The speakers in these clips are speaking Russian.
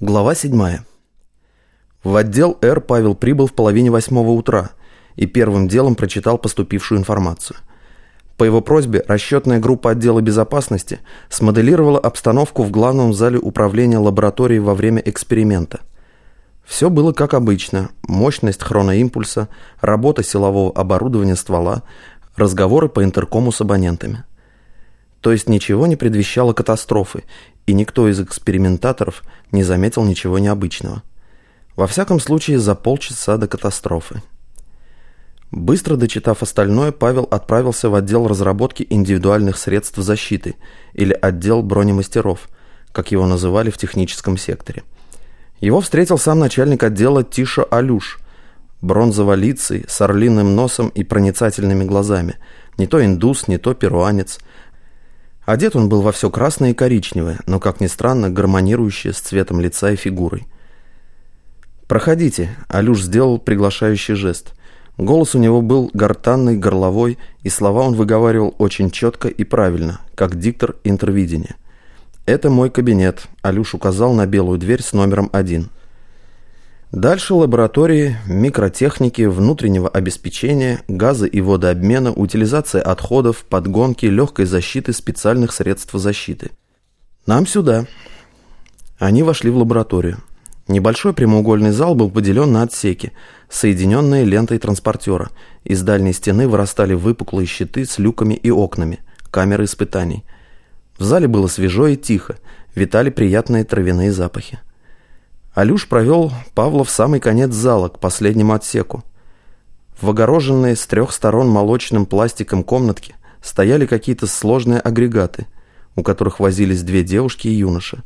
Глава 7. В отдел «Р» Павел прибыл в половине восьмого утра и первым делом прочитал поступившую информацию. По его просьбе расчетная группа отдела безопасности смоделировала обстановку в главном зале управления лабораторией во время эксперимента. Все было как обычно. Мощность хроноимпульса, работа силового оборудования ствола, разговоры по интеркому с абонентами. То есть ничего не предвещало катастрофы, и никто из экспериментаторов не заметил ничего необычного. Во всяком случае, за полчаса до катастрофы. Быстро дочитав остальное, Павел отправился в отдел разработки индивидуальных средств защиты, или отдел бронемастеров, как его называли в техническом секторе. Его встретил сам начальник отдела Тиша Алюш, бронзоволицый, с орлиным носом и проницательными глазами. Не то индус, не то перуанец – Одет он был во все красное и коричневое, но, как ни странно, гармонирующее с цветом лица и фигурой. «Проходите», — Алюш сделал приглашающий жест. Голос у него был гортанный, горловой, и слова он выговаривал очень четко и правильно, как диктор интервидения. «Это мой кабинет», — Алюш указал на белую дверь с номером один. Дальше лаборатории, микротехники, внутреннего обеспечения, газа и водообмена, утилизация отходов, подгонки, легкой защиты специальных средств защиты. Нам сюда. Они вошли в лабораторию. Небольшой прямоугольный зал был поделен на отсеки, соединенные лентой транспортера. Из дальней стены вырастали выпуклые щиты с люками и окнами, камеры испытаний. В зале было свежо и тихо, витали приятные травяные запахи. Алюш провел Павла в самый конец зала, к последнему отсеку. В огороженной с трех сторон молочным пластиком комнатке стояли какие-то сложные агрегаты, у которых возились две девушки и юноша.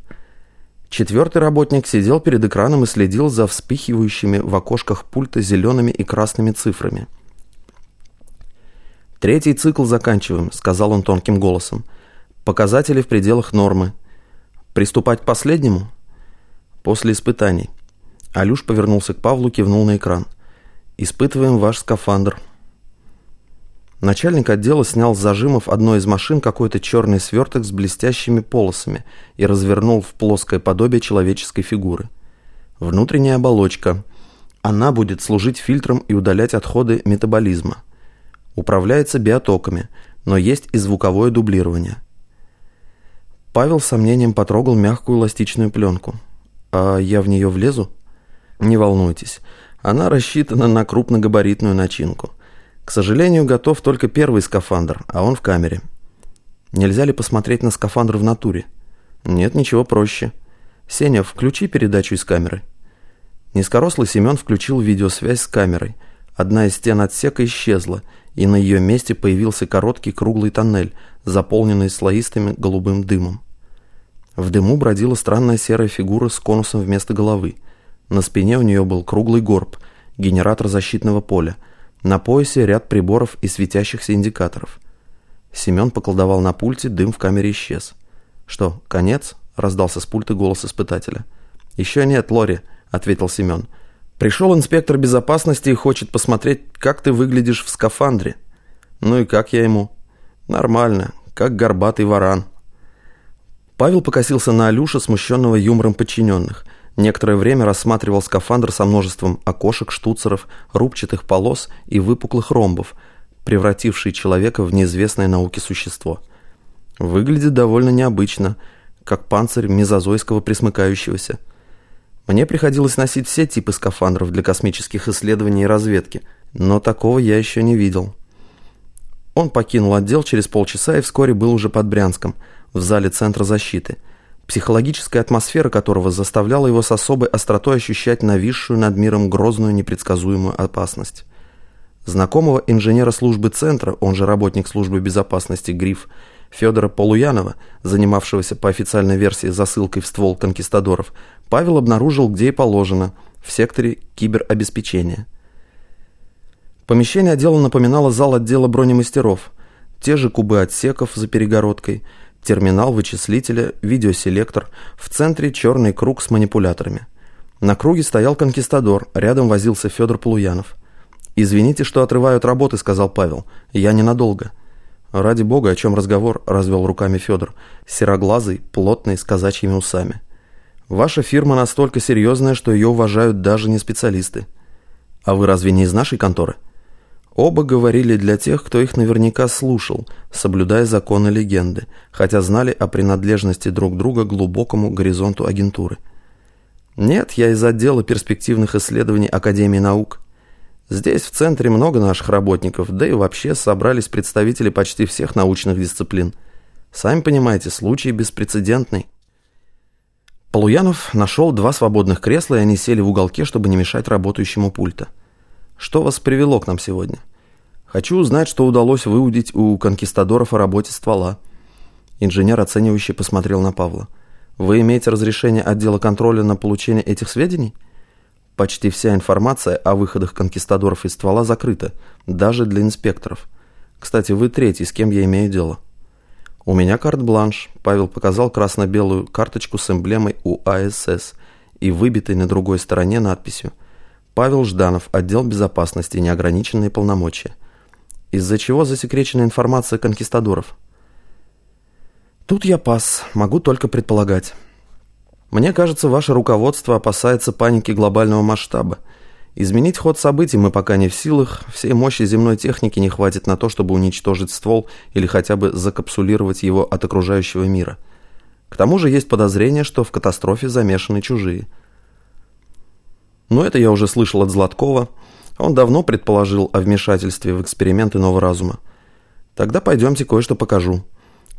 Четвертый работник сидел перед экраном и следил за вспыхивающими в окошках пульта зелеными и красными цифрами. «Третий цикл заканчиваем», — сказал он тонким голосом. «Показатели в пределах нормы. Приступать к последнему?» После испытаний. Алюш повернулся к Павлу, кивнул на экран. «Испытываем ваш скафандр». Начальник отдела снял с зажимов одной из машин какой-то черный сверток с блестящими полосами и развернул в плоское подобие человеческой фигуры. Внутренняя оболочка. Она будет служить фильтром и удалять отходы метаболизма. Управляется биотоками, но есть и звуковое дублирование. Павел с сомнением потрогал мягкую эластичную пленку. А я в нее влезу? Не волнуйтесь, она рассчитана на крупногабаритную начинку. К сожалению, готов только первый скафандр, а он в камере. Нельзя ли посмотреть на скафандр в натуре? Нет, ничего проще. Сеня, включи передачу из камеры. Низкорослый Семен включил видеосвязь с камерой. Одна из стен отсека исчезла, и на ее месте появился короткий круглый тоннель, заполненный слоистым голубым дымом. В дыму бродила странная серая фигура с конусом вместо головы. На спине у нее был круглый горб, генератор защитного поля. На поясе ряд приборов и светящихся индикаторов. Семен поколдовал на пульте, дым в камере исчез. «Что, конец?» – раздался с пульта голос испытателя. «Еще нет, Лори», – ответил Семен. «Пришел инспектор безопасности и хочет посмотреть, как ты выглядишь в скафандре». «Ну и как я ему?» «Нормально, как горбатый варан». Павел покосился на Алюша, смущенного юмором подчиненных. Некоторое время рассматривал скафандр со множеством окошек, штуцеров, рубчатых полос и выпуклых ромбов, превративший человека в неизвестное науке существо. Выглядит довольно необычно, как панцирь мезозойского присмыкающегося. Мне приходилось носить все типы скафандров для космических исследований и разведки, но такого я еще не видел. Он покинул отдел через полчаса и вскоре был уже под Брянском – в зале Центра защиты, психологическая атмосфера которого заставляла его с особой остротой ощущать нависшую над миром грозную непредсказуемую опасность. Знакомого инженера службы Центра, он же работник службы безопасности ГРИФ, Федора Полуянова, занимавшегося по официальной версии засылкой в ствол конкистадоров, Павел обнаружил, где и положено, в секторе киберобеспечения. Помещение отдела напоминало зал отдела бронемастеров. Те же кубы отсеков за перегородкой – терминал вычислителя, видеоселектор, в центре черный круг с манипуляторами. На круге стоял конкистадор, рядом возился Федор Полуянов. «Извините, что отрываю от работы», — сказал Павел. «Я ненадолго». «Ради бога, о чем разговор?» — развел руками Федор. Сероглазый, плотный, с казачьими усами. Ваша фирма настолько серьезная, что ее уважают даже не специалисты. А вы разве не из нашей конторы? Оба говорили для тех, кто их наверняка слушал, соблюдая законы легенды, хотя знали о принадлежности друг друга глубокому горизонту агентуры. Нет, я из отдела перспективных исследований Академии наук. Здесь в центре много наших работников, да и вообще собрались представители почти всех научных дисциплин. Сами понимаете, случай беспрецедентный. Полуянов нашел два свободных кресла, и они сели в уголке, чтобы не мешать работающему пульта. Что вас привело к нам сегодня? Хочу узнать, что удалось выудить у конкистадоров о работе ствола. Инженер оценивающе посмотрел на Павла. Вы имеете разрешение отдела контроля на получение этих сведений? Почти вся информация о выходах конкистадоров из ствола закрыта, даже для инспекторов. Кстати, вы третий, с кем я имею дело. У меня карт-бланш. Павел показал красно-белую карточку с эмблемой УАСС и выбитой на другой стороне надписью Павел Жданов, отдел безопасности, неограниченные полномочия. Из-за чего засекречена информация конкистадоров? Тут я пас, могу только предполагать. Мне кажется, ваше руководство опасается паники глобального масштаба. Изменить ход событий мы пока не в силах, всей мощи земной техники не хватит на то, чтобы уничтожить ствол или хотя бы закапсулировать его от окружающего мира. К тому же есть подозрение, что в катастрофе замешаны чужие – но это я уже слышал от Златкова. Он давно предположил о вмешательстве в эксперименты нового разума. Тогда пойдемте кое-что покажу.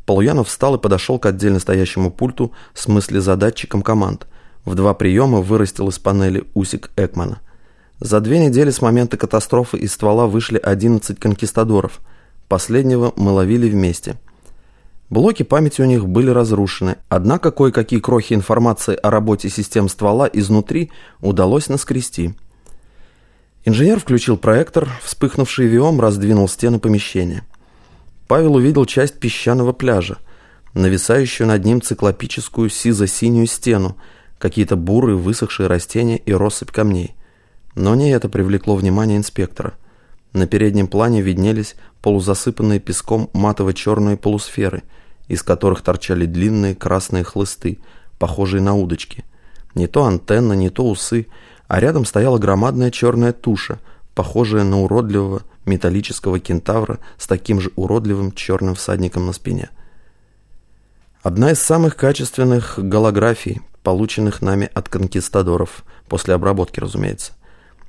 Полуянов встал и подошел к отдельно стоящему пульту с мыслезадатчиком команд. В два приема вырастил из панели усик Экмана. За две недели с момента катастрофы из ствола вышли 11 конкистадоров. Последнего мы ловили вместе – Блоки памяти у них были разрушены, однако кое-какие крохи информации о работе систем ствола изнутри удалось наскрести. Инженер включил проектор, вспыхнувший виом раздвинул стены помещения. Павел увидел часть песчаного пляжа, нависающую над ним циклопическую сизо-синюю стену, какие-то бурые высохшие растения и россыпь камней. Но не это привлекло внимание инспектора. На переднем плане виднелись полузасыпанные песком матово-черные полусферы – из которых торчали длинные красные хлысты, похожие на удочки. Не то антенна, не то усы, а рядом стояла громадная черная туша, похожая на уродливого металлического кентавра с таким же уродливым черным всадником на спине. Одна из самых качественных голографий, полученных нами от конкистадоров, после обработки, разумеется.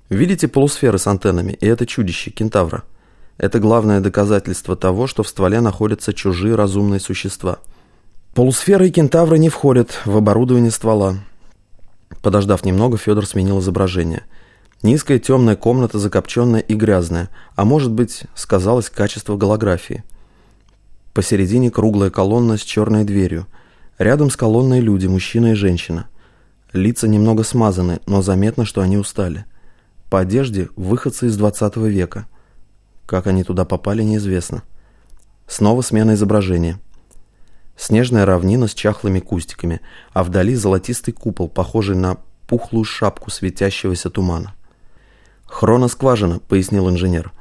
Видите полусферы с антеннами, и это чудище, кентавра – это главное доказательство того, что в стволе находятся чужие разумные существа. Полусферы и кентавры не входят в оборудование ствола. Подождав немного, Федор сменил изображение. Низкая темная комната, закопченная и грязная, а может быть, сказалось качество голографии. Посередине круглая колонна с черной дверью. Рядом с колонной люди, мужчина и женщина. Лица немного смазаны, но заметно, что они устали. По одежде выходцы из 20 века – как они туда попали, неизвестно. Снова смена изображения. Снежная равнина с чахлыми кустиками, а вдали золотистый купол, похожий на пухлую шапку светящегося тумана. «Хроноскважина», — пояснил инженер.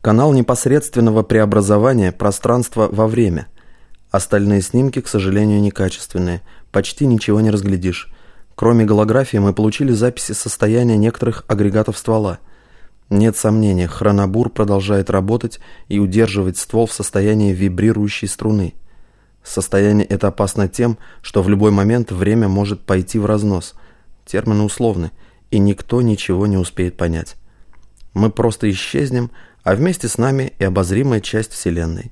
«Канал непосредственного преобразования пространства во время. Остальные снимки, к сожалению, некачественные. Почти ничего не разглядишь. Кроме голографии мы получили записи состояния некоторых агрегатов ствола — нет сомнения, хронобур продолжает работать и удерживать ствол в состоянии вибрирующей струны. Состояние это опасно тем, что в любой момент время может пойти в разнос. Термины условны, и никто ничего не успеет понять. Мы просто исчезнем, а вместе с нами и обозримая часть Вселенной.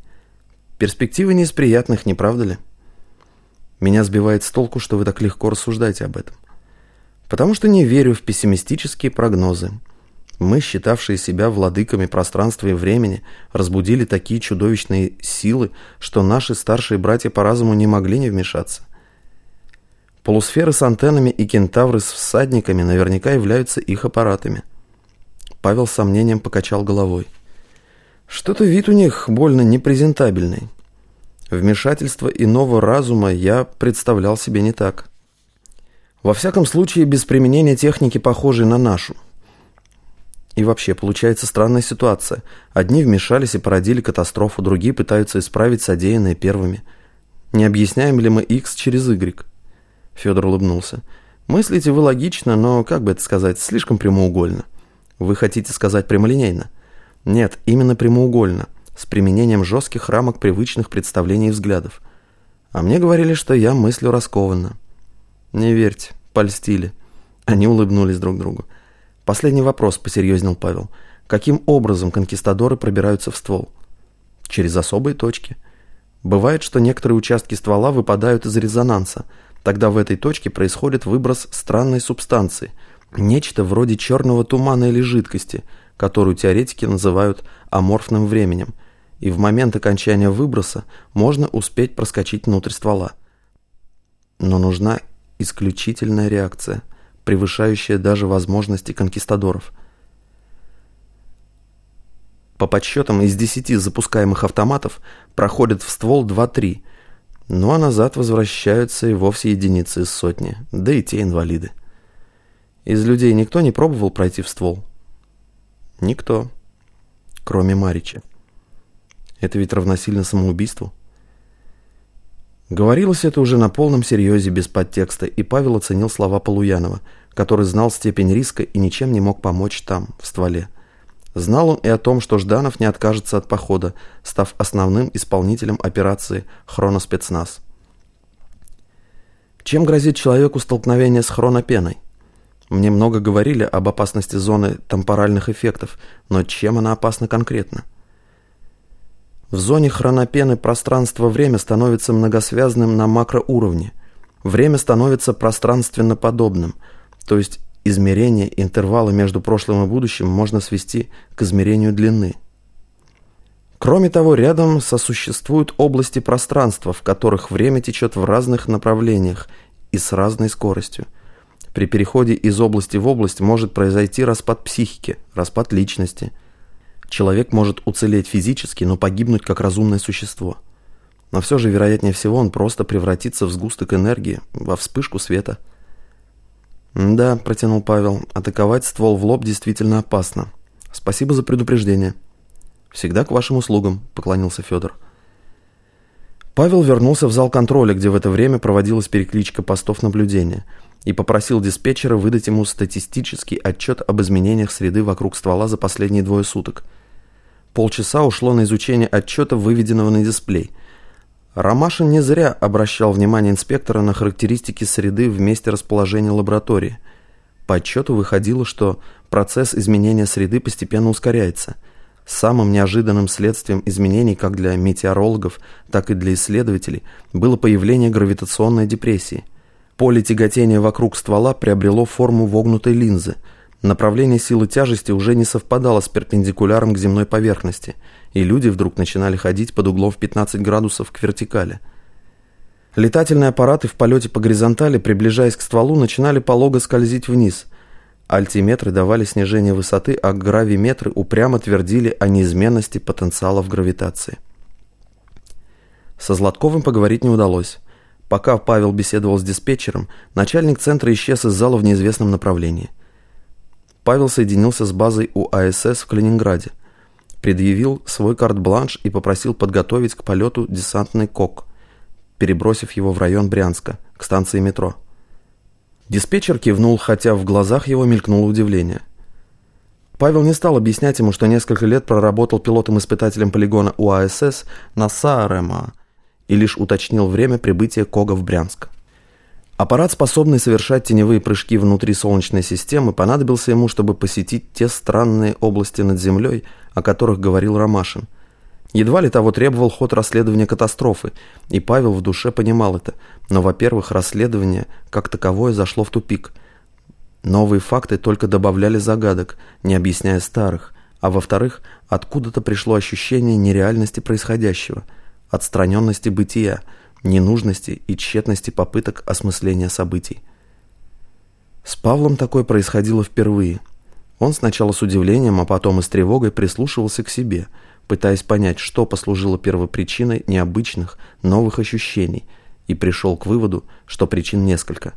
Перспективы не из приятных, не правда ли? Меня сбивает с толку, что вы так легко рассуждаете об этом. Потому что не верю в пессимистические прогнозы. Мы, считавшие себя владыками пространства и времени, разбудили такие чудовищные силы, что наши старшие братья по разуму не могли не вмешаться. Полусферы с антеннами и кентавры с всадниками наверняка являются их аппаратами. Павел с сомнением покачал головой. Что-то вид у них больно непрезентабельный. Вмешательство иного разума я представлял себе не так. Во всяком случае, без применения техники, похожей на нашу. И вообще, получается странная ситуация. Одни вмешались и породили катастрофу, другие пытаются исправить содеянное первыми. Не объясняем ли мы X через Y? Федор улыбнулся. «Мыслите вы логично, но, как бы это сказать, слишком прямоугольно. Вы хотите сказать прямолинейно?» «Нет, именно прямоугольно, с применением жестких рамок привычных представлений и взглядов. А мне говорили, что я мыслю раскованно». «Не верьте, польстили». Они улыбнулись друг другу. «Последний вопрос», — посерьезнел Павел. «Каким образом конкистадоры пробираются в ствол?» «Через особые точки». Бывает, что некоторые участки ствола выпадают из резонанса. Тогда в этой точке происходит выброс странной субстанции, нечто вроде черного тумана или жидкости, которую теоретики называют аморфным временем. И в момент окончания выброса можно успеть проскочить внутрь ствола. Но нужна исключительная реакция, превышающая даже возможности конкистадоров – по подсчетам, из 10 запускаемых автоматов проходят в ствол 2-3, ну а назад возвращаются и вовсе единицы из сотни, да и те инвалиды. Из людей никто не пробовал пройти в ствол? Никто, кроме Марича. Это ведь равносильно самоубийству. Говорилось это уже на полном серьезе, без подтекста, и Павел оценил слова Полуянова, который знал степень риска и ничем не мог помочь там, в стволе. Знал он и о том, что Жданов не откажется от похода, став основным исполнителем операции «Хроноспецназ». Чем грозит человеку столкновение с хронопеной? Мне много говорили об опасности зоны темпоральных эффектов, но чем она опасна конкретно? В зоне хронопены пространство-время становится многосвязанным на макроуровне. Время становится пространственно подобным, то есть Измерение интервала между прошлым и будущим можно свести к измерению длины. Кроме того, рядом сосуществуют области пространства, в которых время течет в разных направлениях и с разной скоростью. При переходе из области в область может произойти распад психики, распад личности. Человек может уцелеть физически, но погибнуть как разумное существо. Но все же, вероятнее всего, он просто превратится в сгусток энергии, во вспышку света – «Да», — протянул Павел, — «атаковать ствол в лоб действительно опасно. Спасибо за предупреждение». «Всегда к вашим услугам», — поклонился Федор. Павел вернулся в зал контроля, где в это время проводилась перекличка постов наблюдения, и попросил диспетчера выдать ему статистический отчет об изменениях среды вокруг ствола за последние двое суток. Полчаса ушло на изучение отчета, выведенного на дисплей — Ромашин не зря обращал внимание инспектора на характеристики среды в месте расположения лаборатории. По отчету выходило, что процесс изменения среды постепенно ускоряется. Самым неожиданным следствием изменений как для метеорологов, так и для исследователей было появление гравитационной депрессии. Поле тяготения вокруг ствола приобрело форму вогнутой линзы. Направление силы тяжести уже не совпадало с перпендикуляром к земной поверхности – и люди вдруг начинали ходить под углом в 15 градусов к вертикали. Летательные аппараты в полете по горизонтали, приближаясь к стволу, начинали полого скользить вниз. Альтиметры давали снижение высоты, а гравиметры упрямо твердили о неизменности потенциалов гравитации. Со Златковым поговорить не удалось. Пока Павел беседовал с диспетчером, начальник центра исчез из зала в неизвестном направлении. Павел соединился с базой УАСС в Калининграде – предъявил свой карт-бланш и попросил подготовить к полету десантный КОК, перебросив его в район Брянска, к станции метро. Диспетчер кивнул, хотя в глазах его мелькнуло удивление. Павел не стал объяснять ему, что несколько лет проработал пилотом-испытателем полигона УАСС на САРМА и лишь уточнил время прибытия КОГа в Брянск. Аппарат, способный совершать теневые прыжки внутри Солнечной системы, понадобился ему, чтобы посетить те странные области над Землей, о которых говорил Ромашин. Едва ли того требовал ход расследования катастрофы, и Павел в душе понимал это. Но, во-первых, расследование как таковое зашло в тупик. Новые факты только добавляли загадок, не объясняя старых. А во-вторых, откуда-то пришло ощущение нереальности происходящего, отстраненности бытия, ненужности и тщетности попыток осмысления событий. С Павлом такое происходило впервые – он сначала с удивлением, а потом и с тревогой прислушивался к себе, пытаясь понять, что послужило первопричиной необычных, новых ощущений, и пришел к выводу, что причин несколько.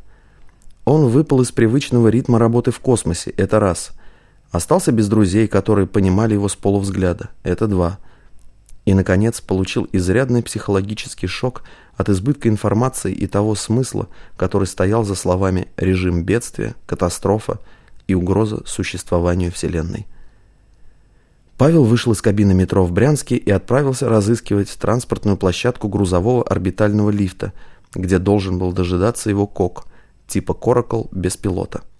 Он выпал из привычного ритма работы в космосе, это раз. Остался без друзей, которые понимали его с полувзгляда, это два. И, наконец, получил изрядный психологический шок от избытка информации и того смысла, который стоял за словами «режим бедствия», «катастрофа» и «угроза существованию Вселенной». Павел вышел из кабины метро в Брянске и отправился разыскивать транспортную площадку грузового орбитального лифта, где должен был дожидаться его КОК, типа «Коракл» без пилота –